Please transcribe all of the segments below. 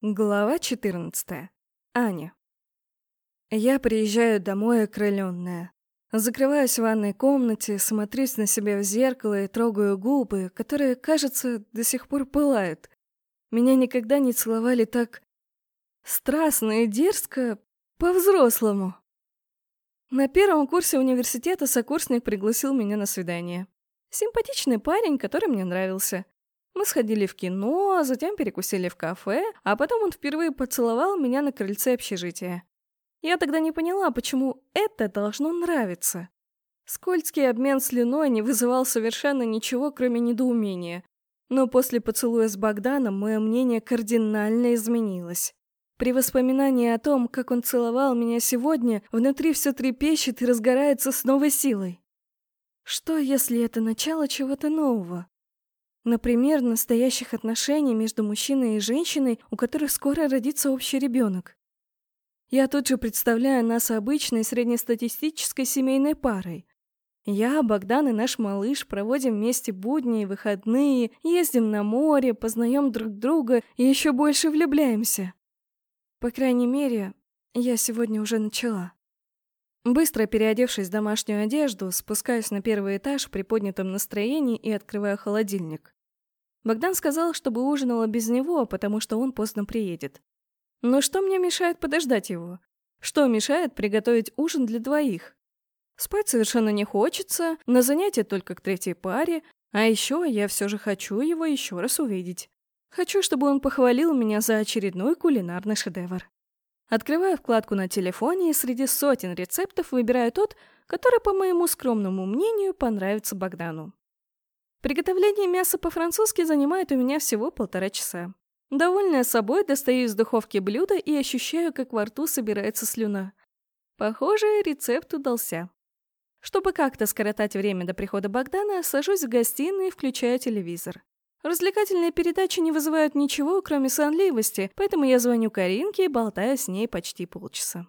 Глава 14. Аня. Я приезжаю домой окрыленная. Закрываюсь в ванной комнате, смотрюсь на себя в зеркало и трогаю губы, которые, кажется, до сих пор пылают. Меня никогда не целовали так страстно и дерзко, по-взрослому. На первом курсе университета сокурсник пригласил меня на свидание. Симпатичный парень, который мне нравился. Мы сходили в кино, затем перекусили в кафе, а потом он впервые поцеловал меня на крыльце общежития. Я тогда не поняла, почему это должно нравиться. Скользкий обмен слюной не вызывал совершенно ничего, кроме недоумения. Но после поцелуя с Богданом мое мнение кардинально изменилось. При воспоминании о том, как он целовал меня сегодня, внутри все трепещет и разгорается с новой силой. Что, если это начало чего-то нового? Например, настоящих отношений между мужчиной и женщиной, у которых скоро родится общий ребенок. Я тут же представляю нас обычной среднестатистической семейной парой. Я, Богдан и наш малыш проводим вместе будни и выходные, ездим на море, познаем друг друга и еще больше влюбляемся. По крайней мере, я сегодня уже начала. Быстро переодевшись в домашнюю одежду, спускаюсь на первый этаж при поднятом настроении и открываю холодильник. Богдан сказал, чтобы ужинала без него, потому что он поздно приедет. Но что мне мешает подождать его? Что мешает приготовить ужин для двоих? Спать совершенно не хочется, на занятие только к третьей паре, а еще я все же хочу его еще раз увидеть. Хочу, чтобы он похвалил меня за очередной кулинарный шедевр. Открываю вкладку на телефоне и среди сотен рецептов выбираю тот, который, по моему скромному мнению, понравится Богдану. Приготовление мяса по-французски занимает у меня всего полтора часа. Довольная собой, достаю из духовки блюдо и ощущаю, как во рту собирается слюна. Похоже, рецепт удался. Чтобы как-то скоротать время до прихода Богдана, сажусь в гостиной и включаю телевизор. Развлекательные передачи не вызывают ничего, кроме сонливости, поэтому я звоню Каринке и болтаю с ней почти полчаса.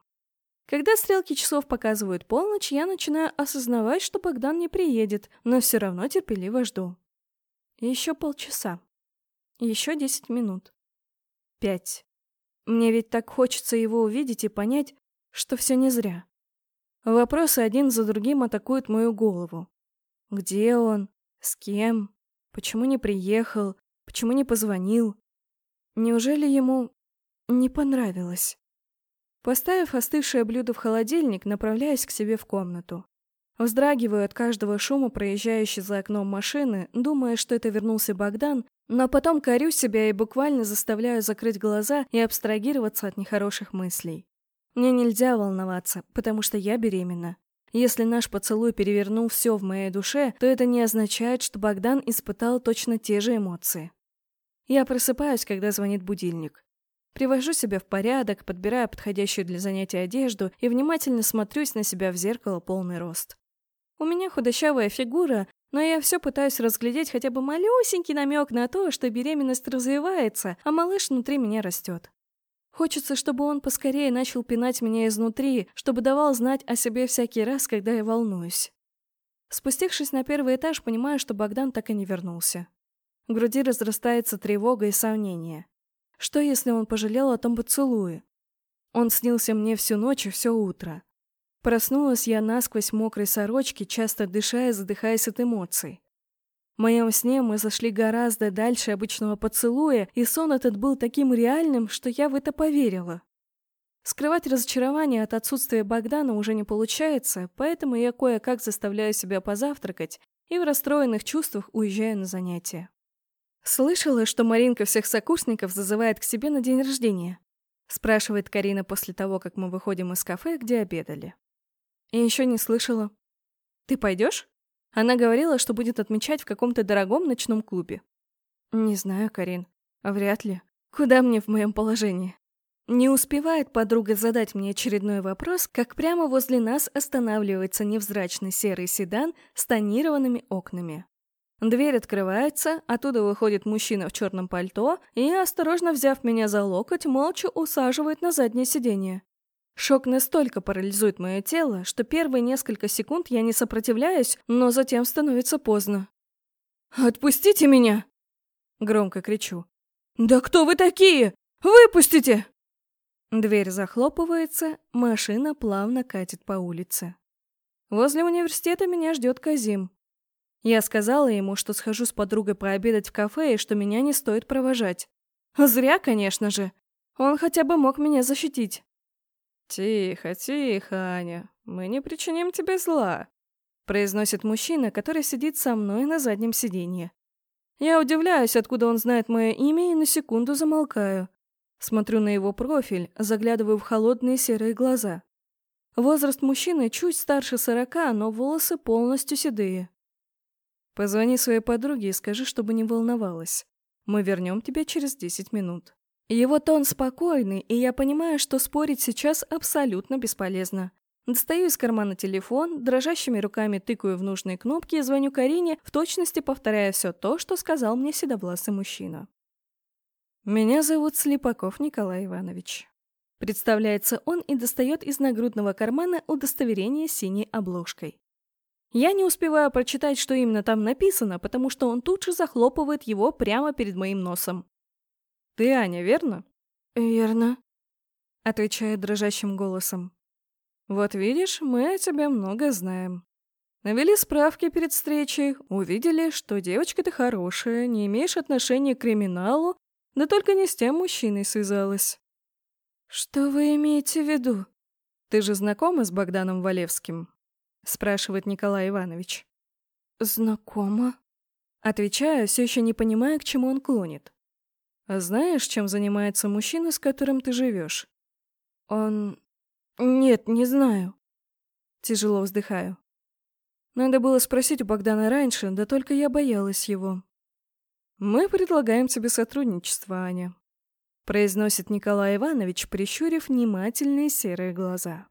Когда стрелки часов показывают полночь, я начинаю осознавать, что Богдан не приедет, но все равно терпеливо жду. Еще полчаса. Еще десять минут. Пять. Мне ведь так хочется его увидеть и понять, что все не зря. Вопросы один за другим атакуют мою голову. Где он? С кем? Почему не приехал? Почему не позвонил? Неужели ему не понравилось? Поставив остывшее блюдо в холодильник, направляюсь к себе в комнату. Вздрагиваю от каждого шума, проезжающей за окном машины, думая, что это вернулся Богдан, но потом корю себя и буквально заставляю закрыть глаза и абстрагироваться от нехороших мыслей. Мне нельзя волноваться, потому что я беременна. Если наш поцелуй перевернул все в моей душе, то это не означает, что Богдан испытал точно те же эмоции. Я просыпаюсь, когда звонит будильник. Привожу себя в порядок, подбираю подходящую для занятия одежду и внимательно смотрюсь на себя в зеркало полный рост. У меня худощавая фигура, но я все пытаюсь разглядеть хотя бы малюсенький намек на то, что беременность развивается, а малыш внутри меня растет. Хочется, чтобы он поскорее начал пинать меня изнутри, чтобы давал знать о себе всякий раз, когда я волнуюсь. Спустившись на первый этаж, понимаю, что Богдан так и не вернулся. В груди разрастается тревога и сомнение. Что, если он пожалел о том поцелуе? Он снился мне всю ночь и все утро. Проснулась я насквозь мокрой сорочке, часто дыша и задыхаясь от эмоций. В моем сне мы зашли гораздо дальше обычного поцелуя, и сон этот был таким реальным, что я в это поверила. Скрывать разочарование от отсутствия Богдана уже не получается, поэтому я кое-как заставляю себя позавтракать и в расстроенных чувствах уезжаю на занятия. «Слышала, что Маринка всех сокурсников зазывает к себе на день рождения?» спрашивает Карина после того, как мы выходим из кафе, где обедали. И еще не слышала. «Ты пойдешь?» Она говорила, что будет отмечать в каком-то дорогом ночном клубе. «Не знаю, Карин. Вряд ли. Куда мне в моем положении?» Не успевает подруга задать мне очередной вопрос, как прямо возле нас останавливается невзрачный серый седан с тонированными окнами. Дверь открывается, оттуда выходит мужчина в черном пальто и, осторожно взяв меня за локоть, молча усаживает на заднее сиденье. Шок настолько парализует мое тело, что первые несколько секунд я не сопротивляюсь, но затем становится поздно. «Отпустите меня!» Громко кричу. «Да кто вы такие? Выпустите!» Дверь захлопывается, машина плавно катит по улице. Возле университета меня ждет Казим. Я сказала ему, что схожу с подругой пообедать в кафе и что меня не стоит провожать. Зря, конечно же. Он хотя бы мог меня защитить. «Тихо, тихо, Аня. Мы не причиним тебе зла», — произносит мужчина, который сидит со мной на заднем сиденье. Я удивляюсь, откуда он знает мое имя, и на секунду замолкаю. Смотрю на его профиль, заглядываю в холодные серые глаза. Возраст мужчины чуть старше сорока, но волосы полностью седые. Позвони своей подруге и скажи, чтобы не волновалась. Мы вернем тебя через десять минут. Его тон спокойный, и я понимаю, что спорить сейчас абсолютно бесполезно. Достаю из кармана телефон, дрожащими руками тыкаю в нужные кнопки и звоню Карине, в точности повторяя все то, что сказал мне седовласый мужчина. «Меня зовут Слепаков Николай Иванович». Представляется он и достает из нагрудного кармана удостоверение синей обложкой. Я не успеваю прочитать, что именно там написано, потому что он тут же захлопывает его прямо перед моим носом. «Ты Аня, верно?» «Верно», — отвечает дрожащим голосом. «Вот видишь, мы о тебе много знаем. Навели справки перед встречей, увидели, что девочка ты хорошая, не имеешь отношения к криминалу, да только не с тем мужчиной связалась. «Что вы имеете в виду?» «Ты же знакома с Богданом Валевским?» — спрашивает Николай Иванович. «Знакома?» Отвечаю, все еще не понимая, к чему он клонит. «А знаешь, чем занимается мужчина, с которым ты живешь?» «Он... Нет, не знаю». Тяжело вздыхаю. Надо было спросить у Богдана раньше, да только я боялась его. «Мы предлагаем тебе сотрудничество, Аня», произносит Николай Иванович, прищурив внимательные серые глаза.